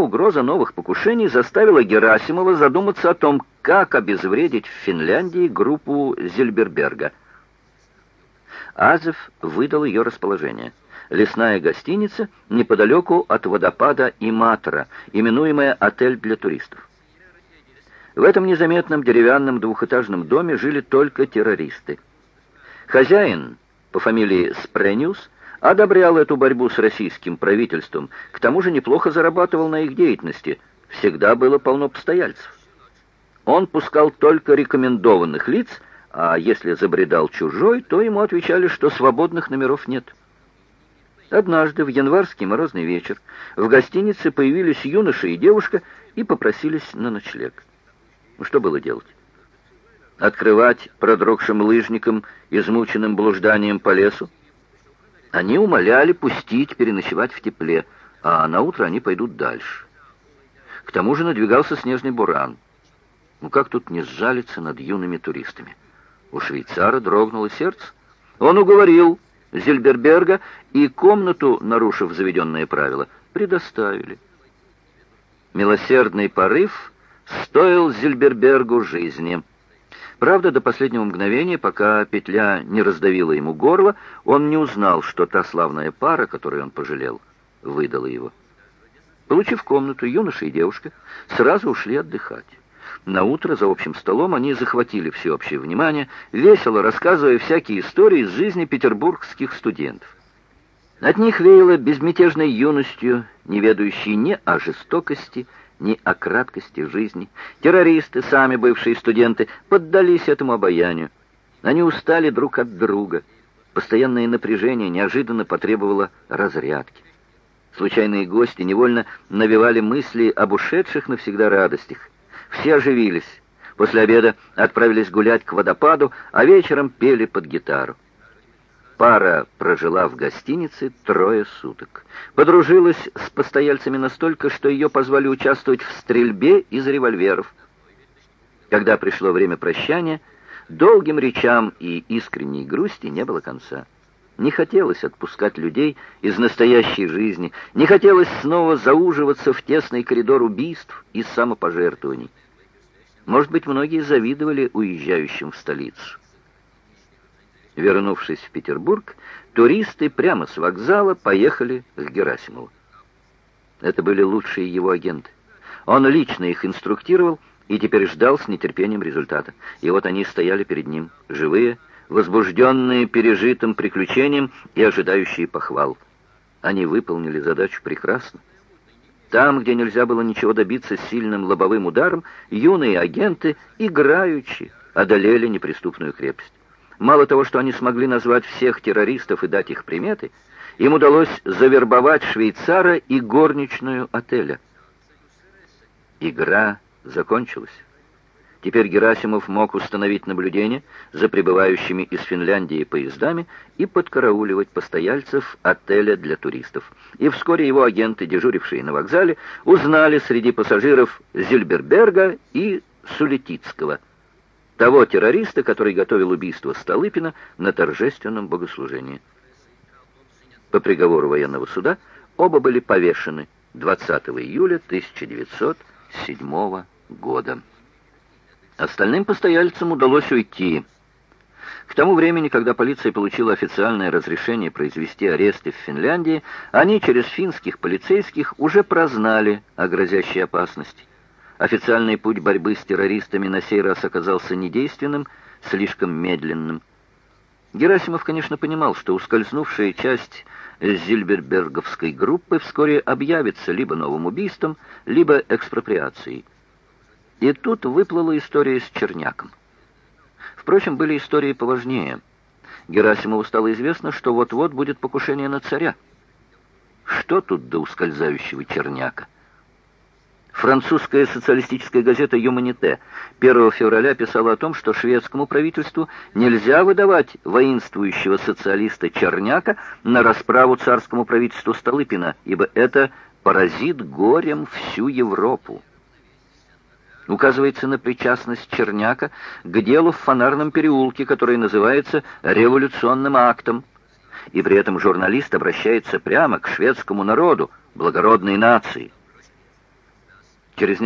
угроза новых покушений заставила Герасимова задуматься о том, как обезвредить в Финляндии группу Зильберберга. Азев выдал ее расположение. Лесная гостиница неподалеку от водопада Иматора, именуемая «Отель для туристов». В этом незаметном деревянном двухэтажном доме жили только террористы. Хозяин по фамилии Спрениус одобрял эту борьбу с российским правительством, к тому же неплохо зарабатывал на их деятельности, всегда было полно постояльцев. Он пускал только рекомендованных лиц, а если забредал чужой, то ему отвечали, что свободных номеров нет. Однажды в январский морозный вечер в гостинице появились юноша и девушка и попросились на ночлег. Что было делать? Открывать продрогшим лыжникам, измученным блужданием по лесу? Они умоляли пустить переночевать в тепле, а на утро они пойдут дальше. К тому же надвигался снежный буран. Ну как тут не сжалиться над юными туристами? У швейцара дрогнуло сердце. Он уговорил Зильберберга и комнату, нарушив заведенные правила, предоставили. Милосердный порыв стоил Зильбербергу жизни. Правда, до последнего мгновения, пока петля не раздавила ему горло, он не узнал, что та славная пара, которую он пожалел, выдала его. Получив комнату, юноша и девушка сразу ушли отдыхать. На утро за общим столом они захватили всеобщее внимание, весело рассказывая всякие истории из жизни петербургских студентов. От них веяло безмятежной юностью, не ведающей ни о жестокости, ни о краткости жизни. Террористы, сами бывшие студенты, поддались этому обаянию. Они устали друг от друга. Постоянное напряжение неожиданно потребовало разрядки. Случайные гости невольно навевали мысли об ушедших навсегда радостях. Все оживились. После обеда отправились гулять к водопаду, а вечером пели под гитару. Пара прожила в гостинице трое суток. Подружилась с постояльцами настолько, что ее позвали участвовать в стрельбе из револьверов. Когда пришло время прощания, долгим речам и искренней грусти не было конца. Не хотелось отпускать людей из настоящей жизни, не хотелось снова зауживаться в тесный коридор убийств и самопожертвований. Может быть, многие завидовали уезжающим в столицу. Вернувшись в Петербург, туристы прямо с вокзала поехали к Герасимову. Это были лучшие его агенты. Он лично их инструктировал и теперь ждал с нетерпением результата. И вот они стояли перед ним, живые, возбужденные пережитым приключением и ожидающие похвал. Они выполнили задачу прекрасно. Там, где нельзя было ничего добиться сильным лобовым ударом, юные агенты, играючи, одолели неприступную крепость. Мало того, что они смогли назвать всех террористов и дать их приметы, им удалось завербовать швейцара и горничную отеля. Игра закончилась. Теперь Герасимов мог установить наблюдение за прибывающими из Финляндии поездами и подкарауливать постояльцев отеля для туристов. И вскоре его агенты, дежурившие на вокзале, узнали среди пассажиров Зильберберга и Сулетицкого – того террориста, который готовил убийство Столыпина на торжественном богослужении. По приговору военного суда оба были повешены 20 июля 1907 года. Остальным постояльцам удалось уйти. К тому времени, когда полиция получила официальное разрешение произвести аресты в Финляндии, они через финских полицейских уже прознали о грозящей опасности. Официальный путь борьбы с террористами на сей раз оказался недейственным, слишком медленным. Герасимов, конечно, понимал, что ускользнувшая часть Зильберберговской группы вскоре объявится либо новым убийством, либо экспроприацией. И тут выплыла история с Черняком. Впрочем, были истории поважнее. Герасимову стало известно, что вот-вот будет покушение на царя. Что тут до ускользающего Черняка? Французская социалистическая газета «Юманите» 1 февраля писала о том, что шведскому правительству нельзя выдавать воинствующего социалиста Черняка на расправу царскому правительству Столыпина, ибо это поразит горем всю Европу. Указывается на причастность Черняка к делу в Фонарном переулке, который называется «революционным актом». И при этом журналист обращается прямо к шведскому народу, благородной нации. Через